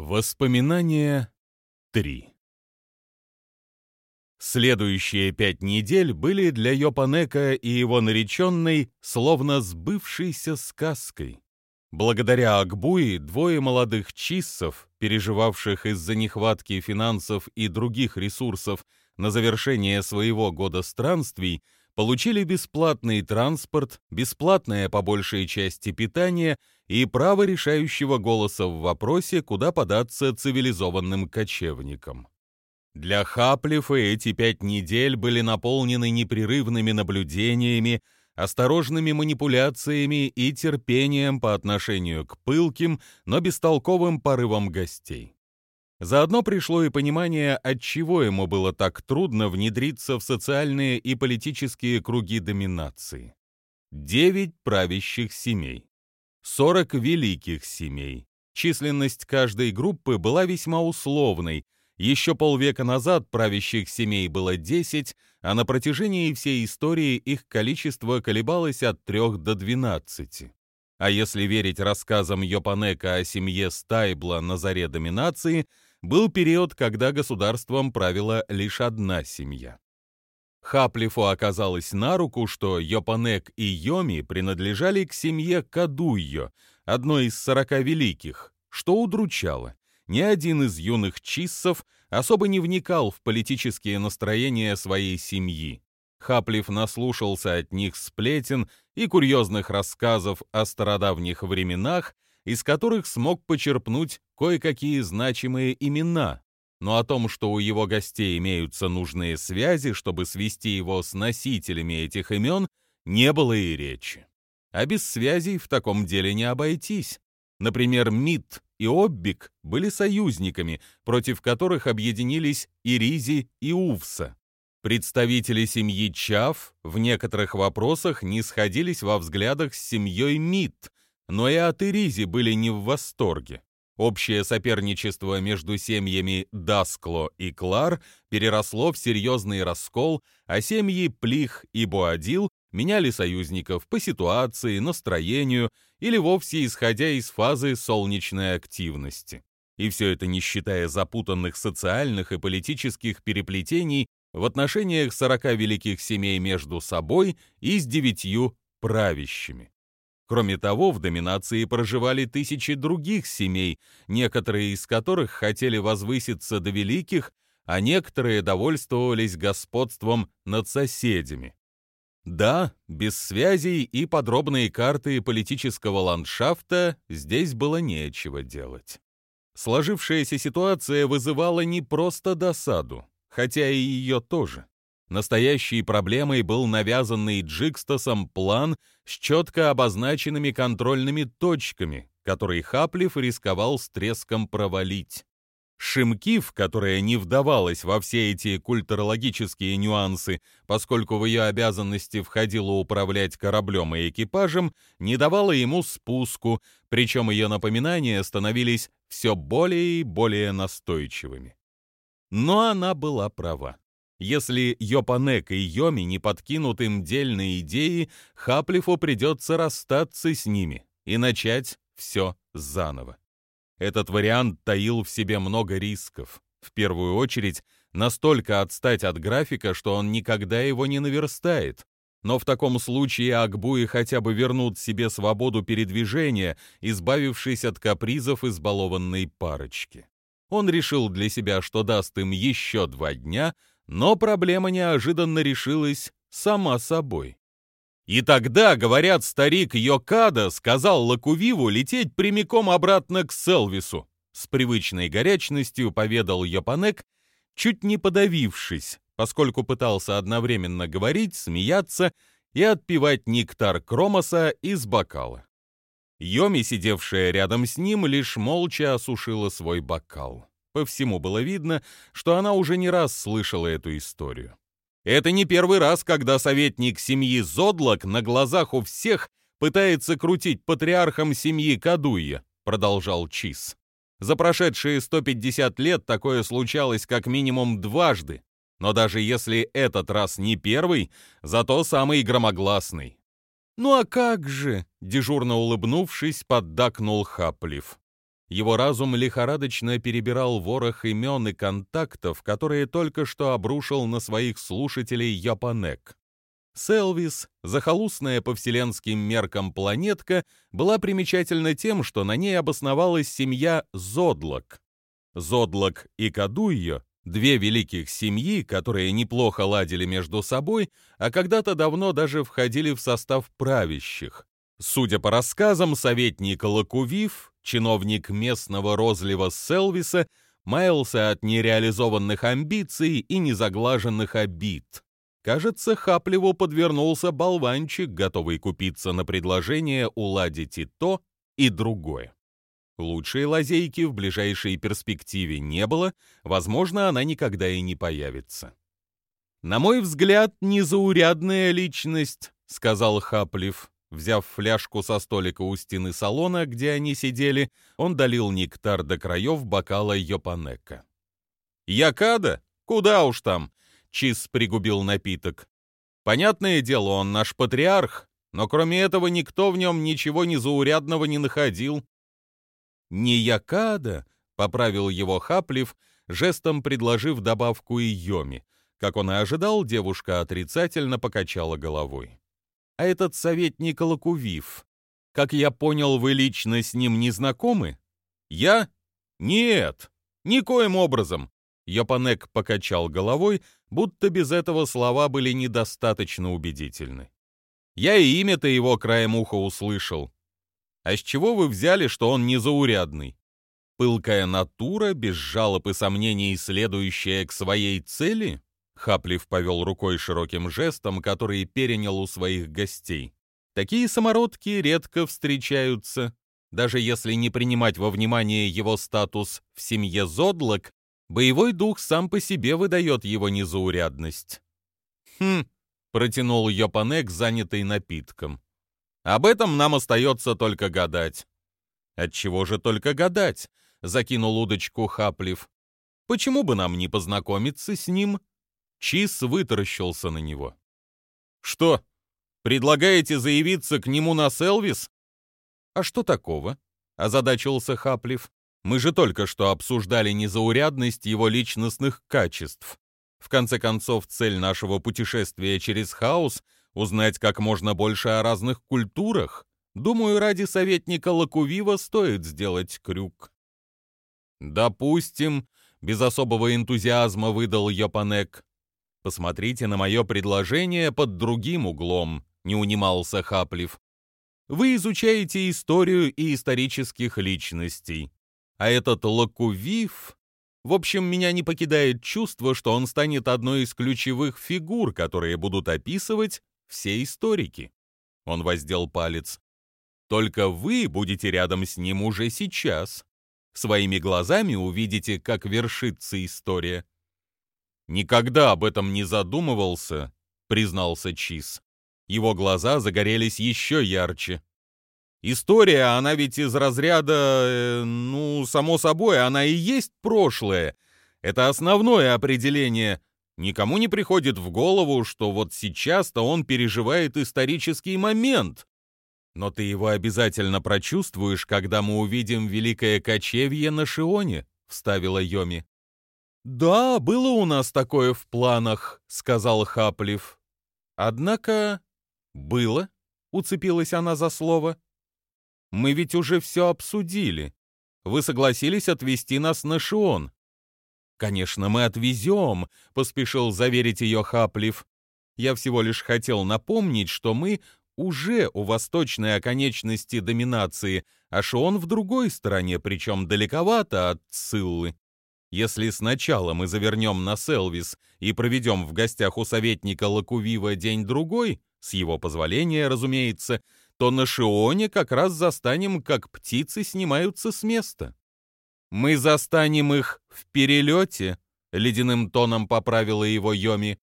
Воспоминания 3 Следующие пять недель были для Йопанека и его нареченной словно сбывшейся сказкой. Благодаря Акбуи двое молодых чиссов, переживавших из-за нехватки финансов и других ресурсов на завершение своего года странствий, получили бесплатный транспорт, бесплатное по большей части питание и право решающего голоса в вопросе, куда податься цивилизованным кочевникам. Для Хаплифа эти пять недель были наполнены непрерывными наблюдениями, осторожными манипуляциями и терпением по отношению к пылким, но бестолковым порывам гостей. Заодно пришло и понимание, отчего ему было так трудно внедриться в социальные и политические круги доминации. Девять правящих семей, сорок великих семей. Численность каждой группы была весьма условной. Еще полвека назад правящих семей было десять, а на протяжении всей истории их количество колебалось от трех до двенадцати. А если верить рассказам Йопанека о семье Стайбла на заре доминации – был период, когда государством правила лишь одна семья. Хаплифу оказалось на руку, что Йопанек и Йоми принадлежали к семье Кадуйо, одной из сорока великих, что удручало. Ни один из юных чиссов особо не вникал в политические настроения своей семьи. Хаплиф наслушался от них сплетен и курьезных рассказов о стародавних временах, из которых смог почерпнуть кое-какие значимые имена, но о том, что у его гостей имеются нужные связи, чтобы свести его с носителями этих имен, не было и речи. А без связей в таком деле не обойтись. Например, Мит и Оббик были союзниками, против которых объединились Иризи и Увса. Представители семьи Чав в некоторых вопросах не сходились во взглядах с семьей Мит, но и от Иризи были не в восторге. Общее соперничество между семьями Даскло и Клар переросло в серьезный раскол, а семьи Плих и Буадил меняли союзников по ситуации, настроению или вовсе исходя из фазы солнечной активности. И все это не считая запутанных социальных и политических переплетений в отношениях 40 великих семей между собой и с девятью правящими. Кроме того, в доминации проживали тысячи других семей, некоторые из которых хотели возвыситься до великих, а некоторые довольствовались господством над соседями. Да, без связей и подробные карты политического ландшафта здесь было нечего делать. Сложившаяся ситуация вызывала не просто досаду, хотя и ее тоже. Настоящей проблемой был навязанный Джикстасом план с четко обозначенными контрольными точками, который Хаплев рисковал с треском провалить. Шимкив, которая не вдавалась во все эти культурологические нюансы, поскольку в ее обязанности входило управлять кораблем и экипажем, не давала ему спуску, причем ее напоминания становились все более и более настойчивыми. Но она была права. Если Йопанек и Йоми не подкинут им дельные идеи, Хаплифу придется расстаться с ними и начать все заново. Этот вариант таил в себе много рисков. В первую очередь, настолько отстать от графика, что он никогда его не наверстает. Но в таком случае Акбуи хотя бы вернут себе свободу передвижения, избавившись от капризов избалованной парочки. Он решил для себя, что даст им еще два дня, но проблема неожиданно решилась сама собой. И тогда, говорят, старик Йокада сказал Лакувиву лететь прямиком обратно к Селвису. С привычной горячностью поведал Йопанек, чуть не подавившись, поскольку пытался одновременно говорить, смеяться и отпивать нектар Кромоса из бокала. Йоми, сидевшая рядом с ним, лишь молча осушила свой бокал. По всему было видно, что она уже не раз слышала эту историю. Это не первый раз, когда советник семьи Зодлок на глазах у всех пытается крутить патриархом семьи Кадуя, продолжал Чиз. За прошедшие 150 лет такое случалось как минимум дважды, но даже если этот раз не первый, зато самый громогласный. «Ну а как же?» — дежурно улыбнувшись, поддакнул Хаплив. Его разум лихорадочно перебирал ворох имен и контактов, которые только что обрушил на своих слушателей Японек. Селвис, захолустная по вселенским меркам планетка, была примечательна тем, что на ней обосновалась семья Зодлок. Зодлок и Кадуйо — две великих семьи, которые неплохо ладили между собой, а когда-то давно даже входили в состав правящих. Судя по рассказам, советник Лакувив, чиновник местного розлива Селвиса, маялся от нереализованных амбиций и незаглаженных обид. Кажется, Хапливу подвернулся болванчик, готовый купиться на предложение уладить и то, и другое. Лучшей лазейки в ближайшей перспективе не было, возможно, она никогда и не появится. «На мой взгляд, незаурядная личность», — сказал Хаплив. Взяв фляжку со столика у стены салона, где они сидели, он долил нектар до краев бокала Йопанека. «Якада? Куда уж там?» — Чиз пригубил напиток. «Понятное дело, он наш патриарх, но кроме этого никто в нем ничего незаурядного не находил». «Не Якада», — поправил его Хаплив, жестом предложив добавку Йоми. Как он и ожидал, девушка отрицательно покачала головой а этот советник Лакувив. Как я понял, вы лично с ним не знакомы? Я? Нет, никоим образом. Йопанек покачал головой, будто без этого слова были недостаточно убедительны. Я и имя-то его краем уха услышал. А с чего вы взяли, что он незаурядный? Пылкая натура, без жалоб и сомнений, следующая к своей цели? Хаплив повел рукой широким жестом, который перенял у своих гостей. Такие самородки редко встречаются. Даже если не принимать во внимание его статус в семье Зодлок, боевой дух сам по себе выдает его незаурядность. «Хм», — протянул Йопанек, занятый напитком. «Об этом нам остается только гадать». «Отчего же только гадать?» — закинул удочку Хаплив. «Почему бы нам не познакомиться с ним?» Чиз вытаращился на него. «Что, предлагаете заявиться к нему на Селвис?» «А что такого?» — озадачился Хаплив. «Мы же только что обсуждали незаурядность его личностных качеств. В конце концов, цель нашего путешествия через хаос — узнать как можно больше о разных культурах. Думаю, ради советника Лакувива стоит сделать крюк». «Допустим», — без особого энтузиазма выдал Йопанек. Посмотрите на мое предложение под другим углом», — не унимался Хаплив. «Вы изучаете историю и исторических личностей. А этот Лакувив... В общем, меня не покидает чувство, что он станет одной из ключевых фигур, которые будут описывать все историки». Он воздел палец. «Только вы будете рядом с ним уже сейчас. Своими глазами увидите, как вершится история». «Никогда об этом не задумывался», — признался Чиз. Его глаза загорелись еще ярче. «История, она ведь из разряда... Э, ну, само собой, она и есть прошлое. Это основное определение. Никому не приходит в голову, что вот сейчас-то он переживает исторический момент. Но ты его обязательно прочувствуешь, когда мы увидим Великое Кочевье на Шионе», — вставила Йоми. «Да, было у нас такое в планах», — сказал Хаплив. «Однако...» «Было», — уцепилась она за слово. «Мы ведь уже все обсудили. Вы согласились отвезти нас на Шион». «Конечно, мы отвезем», — поспешил заверить ее Хаплив. «Я всего лишь хотел напомнить, что мы уже у восточной оконечности доминации, а Шион в другой стороне, причем далековато от Циллы. Если сначала мы завернем на Селвис и проведем в гостях у советника Лакувива день-другой, с его позволения, разумеется, то на Шионе как раз застанем, как птицы снимаются с места. Мы застанем их в перелете, — ледяным тоном поправила его Йоми.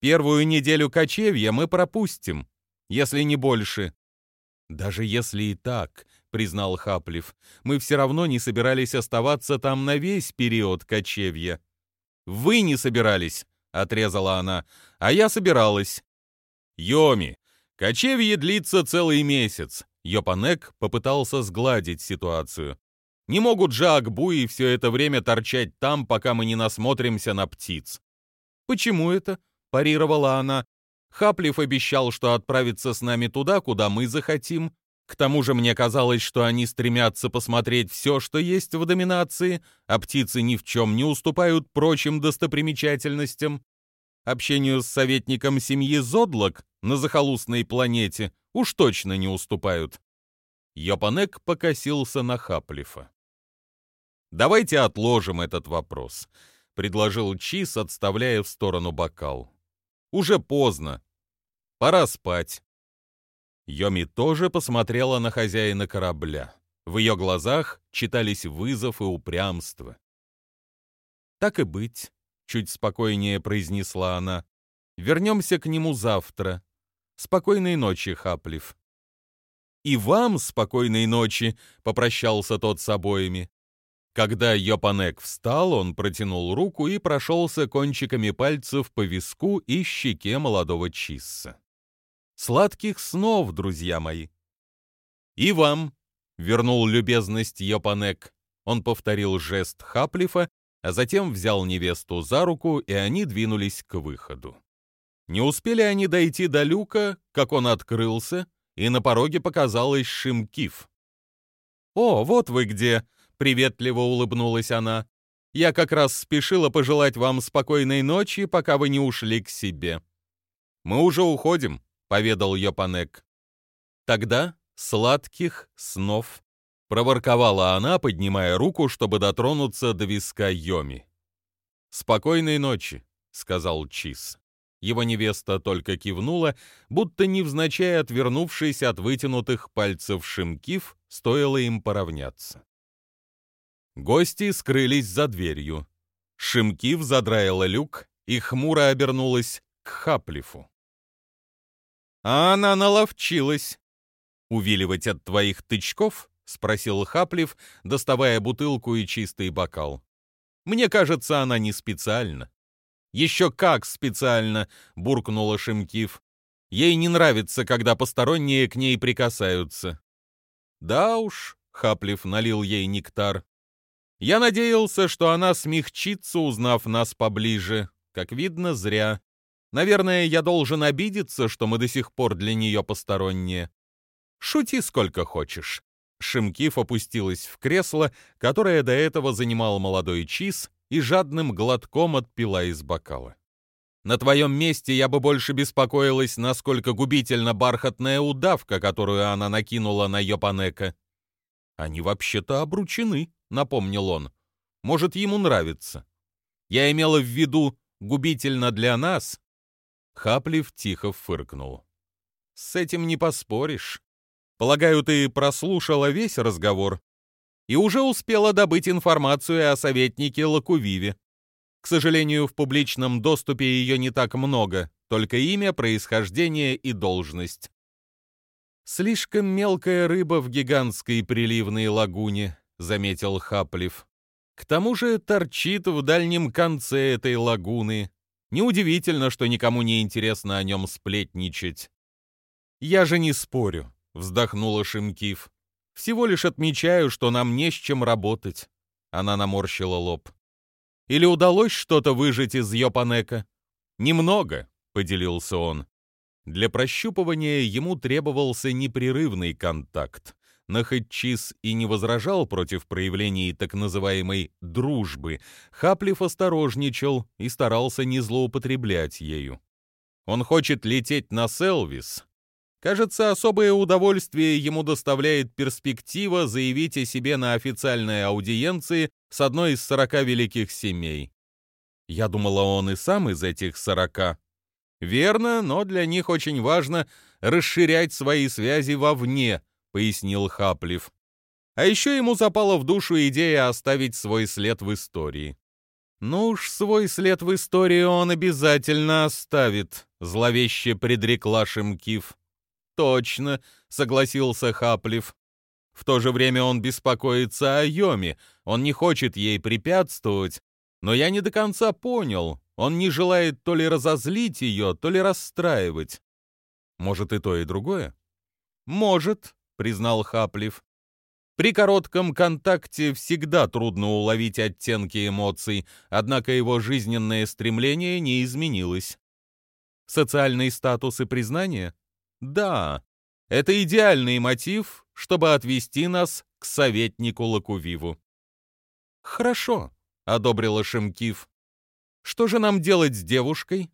Первую неделю кочевья мы пропустим, если не больше. Даже если и так, — признал Хаплив. «Мы все равно не собирались оставаться там на весь период кочевья». «Вы не собирались», — отрезала она, — «а я собиралась». «Йоми, кочевье длится целый месяц», — Йопанек попытался сгладить ситуацию. Не могут же Акбуи все это время торчать там, пока мы не насмотримся на птиц. «Почему это?» — парировала она. «Хаплив обещал, что отправится с нами туда, куда мы захотим. К тому же мне казалось, что они стремятся посмотреть все, что есть в доминации, а птицы ни в чем не уступают прочим достопримечательностям. Общению с советником семьи Зодлок на захолустной планете уж точно не уступают». Йопанек покосился на Хаплифа. «Давайте отложим этот вопрос», — предложил Чиз, отставляя в сторону бокал. «Уже поздно. Пора спать». Йоми тоже посмотрела на хозяина корабля. В ее глазах читались вызов и упрямство. «Так и быть», — чуть спокойнее произнесла она. «Вернемся к нему завтра. Спокойной ночи, Хаплив». «И вам спокойной ночи», — попрощался тот с обоими. Когда Йопанек встал, он протянул руку и прошелся кончиками пальцев по виску и щеке молодого Чисса. «Сладких снов, друзья мои!» «И вам!» — вернул любезность Йопанек. Он повторил жест Хаплифа, а затем взял невесту за руку, и они двинулись к выходу. Не успели они дойти до люка, как он открылся, и на пороге показалась Шимкив. «О, вот вы где!» приветливо улыбнулась она. Я как раз спешила пожелать вам спокойной ночи, пока вы не ушли к себе. Мы уже уходим, поведал Йопанек. Тогда сладких снов, проворковала она, поднимая руку, чтобы дотронуться до виска Йоми. Спокойной ночи, сказал Чиз. Его невеста только кивнула, будто невзначай отвернувшись от вытянутых пальцев Шимкив, стоило им поравняться. Гости скрылись за дверью. Шимкив задраила люк и хмуро обернулась к Хаплифу. «А она наловчилась!» «Увиливать от твоих тычков?» — спросил Хаплив, доставая бутылку и чистый бокал. «Мне кажется, она не специально». «Еще как специально!» — буркнула Шимкив. «Ей не нравится, когда посторонние к ней прикасаются». «Да уж», — Хаплив налил ей нектар, я надеялся, что она смягчится, узнав нас поближе. Как видно, зря. Наверное, я должен обидеться, что мы до сих пор для нее посторонние. Шути сколько хочешь. Шимкиф опустилась в кресло, которое до этого занимал молодой Чиз, и жадным глотком отпила из бокала. На твоем месте я бы больше беспокоилась, насколько губительна бархатная удавка, которую она накинула на Йопанека. Они вообще-то обручены, напомнил он. Может, ему нравится. Я имела в виду губительно для нас. Хаплив тихо фыркнул. С этим не поспоришь. Полагаю, ты прослушала весь разговор и уже успела добыть информацию о советнике Лакувиве. К сожалению, в публичном доступе ее не так много, только имя, происхождение и должность. Слишком мелкая рыба в гигантской приливной лагуне, заметил Хаплив. К тому же торчит в дальнем конце этой лагуны. Неудивительно, что никому не интересно о нем сплетничать. Я же не спорю, вздохнула Шимкив. Всего лишь отмечаю, что нам не с чем работать. Она наморщила лоб. Или удалось что-то выжить из Йопанека? Немного, поделился он. Для прощупывания ему требовался непрерывный контакт. Но и не возражал против проявлений так называемой «дружбы», Хаплив осторожничал и старался не злоупотреблять ею. Он хочет лететь на Селвис. Кажется, особое удовольствие ему доставляет перспектива заявить о себе на официальной аудиенции с одной из сорока великих семей. Я думала, он и сам из этих сорока. Верно, но для них очень важно расширять свои связи вовне, — пояснил Хаплив. А еще ему запала в душу идея оставить свой след в истории. «Ну уж свой след в истории он обязательно оставит», — зловеще предрекла Шимкив. «Точно», — согласился Хаплив. В то же время он беспокоится о Йоме, он не хочет ей препятствовать, но я не до конца понял, он не желает то ли разозлить ее, то ли расстраивать. Может и то, и другое? Может, признал Хаплив. При коротком контакте всегда трудно уловить оттенки эмоций, однако его жизненное стремление не изменилось. Социальный статус и признание? Да, это идеальный мотив, чтобы отвести нас к советнику Лакувиву. «Хорошо», — одобрила Шимкив. «Что же нам делать с девушкой?»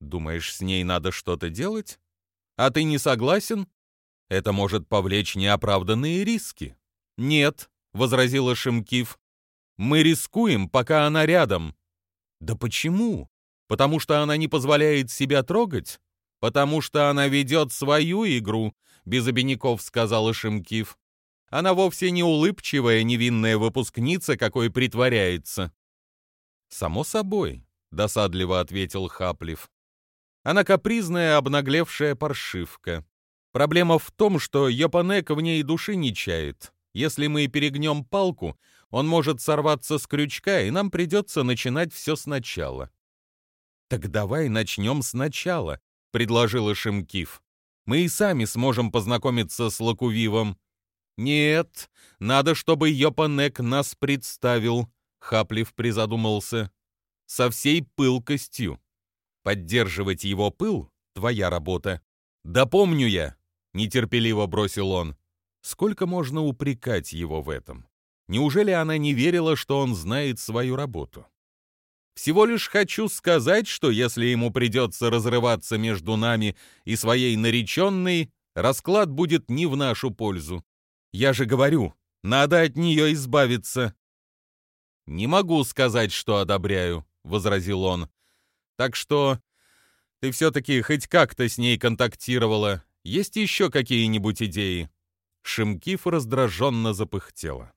«Думаешь, с ней надо что-то делать? А ты не согласен? Это может повлечь неоправданные риски». «Нет», — возразила Шимкив. «Мы рискуем, пока она рядом». «Да почему? Потому что она не позволяет себя трогать? Потому что она ведет свою игру», — без обиняков сказала Шимкив. Она вовсе не улыбчивая невинная выпускница, какой притворяется. Само собой, досадливо ответил Хаплив. Она капризная, обнаглевшая паршивка. Проблема в том, что Йопанек в ней души не чает. Если мы перегнем палку, он может сорваться с крючка, и нам придется начинать все сначала. «Так давай начнем сначала», — предложила Шимкив. «Мы и сами сможем познакомиться с Лакувивом. «Нет, надо, чтобы Йопанек нас представил», — Хаплив призадумался. «Со всей пылкостью. Поддерживать его пыл — твоя работа». «Да помню я», — нетерпеливо бросил он. «Сколько можно упрекать его в этом? Неужели она не верила, что он знает свою работу?» Всего лишь хочу сказать, что если ему придется разрываться между нами и своей нареченной, расклад будет не в нашу пользу. Я же говорю, надо от нее избавиться». «Не могу сказать, что одобряю», — возразил он. «Так что ты все-таки хоть как-то с ней контактировала. Есть еще какие-нибудь идеи?» Шимкиф раздраженно запыхтела.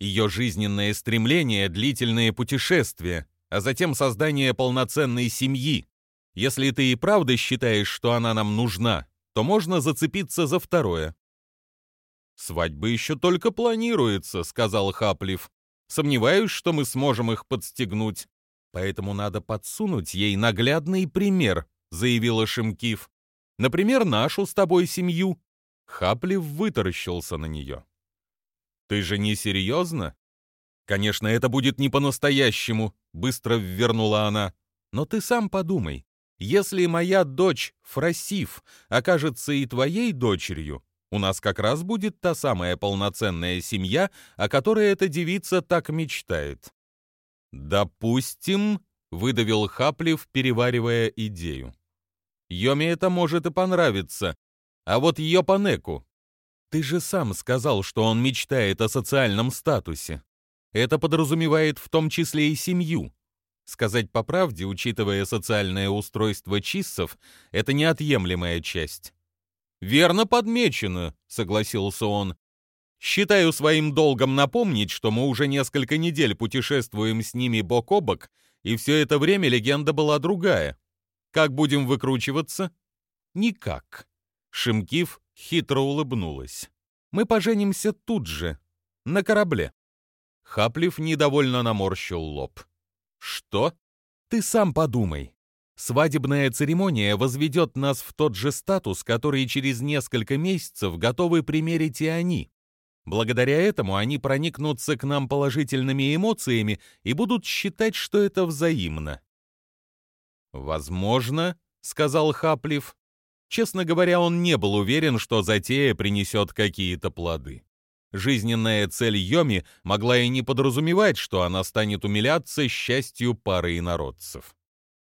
Ее жизненное стремление — длительные путешествия, а затем создание полноценной семьи. Если ты и правда считаешь, что она нам нужна, то можно зацепиться за второе. «Свадьба еще только планируется», — сказал Хаплив. «Сомневаюсь, что мы сможем их подстегнуть. Поэтому надо подсунуть ей наглядный пример», — заявила Шимкив. «Например, нашу с тобой семью». Хаплив вытаращился на нее. «Ты же не серьезно?» «Конечно, это будет не по-настоящему», — быстро ввернула она. «Но ты сам подумай. Если моя дочь Фросиф окажется и твоей дочерью, у нас как раз будет та самая полноценная семья, о которой эта девица так мечтает. Допустим, выдавил Хаплив, переваривая идею. Йоме это может и понравиться, а вот ее Панеку. Ты же сам сказал, что он мечтает о социальном статусе. Это подразумевает в том числе и семью. Сказать по правде, учитывая социальное устройство чиссов, это неотъемлемая часть. «Верно подмечено», — согласился он. «Считаю своим долгом напомнить, что мы уже несколько недель путешествуем с ними бок о бок, и все это время легенда была другая. Как будем выкручиваться?» «Никак». Шимкив хитро улыбнулась. «Мы поженимся тут же, на корабле». Хаплив недовольно наморщил лоб. «Что? Ты сам подумай. Свадебная церемония возведет нас в тот же статус, который через несколько месяцев готовы примерить и они. Благодаря этому они проникнутся к нам положительными эмоциями и будут считать, что это взаимно. «Возможно», — сказал Хаплив. Честно говоря, он не был уверен, что затея принесет какие-то плоды. Жизненная цель Йоми могла и не подразумевать, что она станет умиляться счастью пары инородцев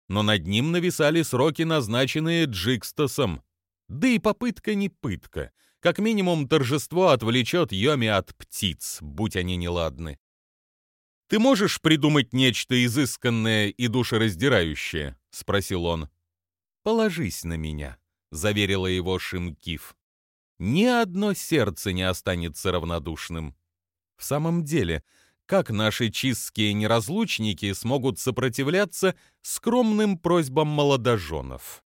но над ним нависали сроки, назначенные Джикстосом. Да и попытка не пытка. Как минимум торжество отвлечет Йоми от птиц, будь они неладны. «Ты можешь придумать нечто изысканное и душераздирающее?» — спросил он. «Положись на меня», — заверила его Шимкив. «Ни одно сердце не останется равнодушным». В самом деле, как наши чистские неразлучники смогут сопротивляться скромным просьбам молодоженов?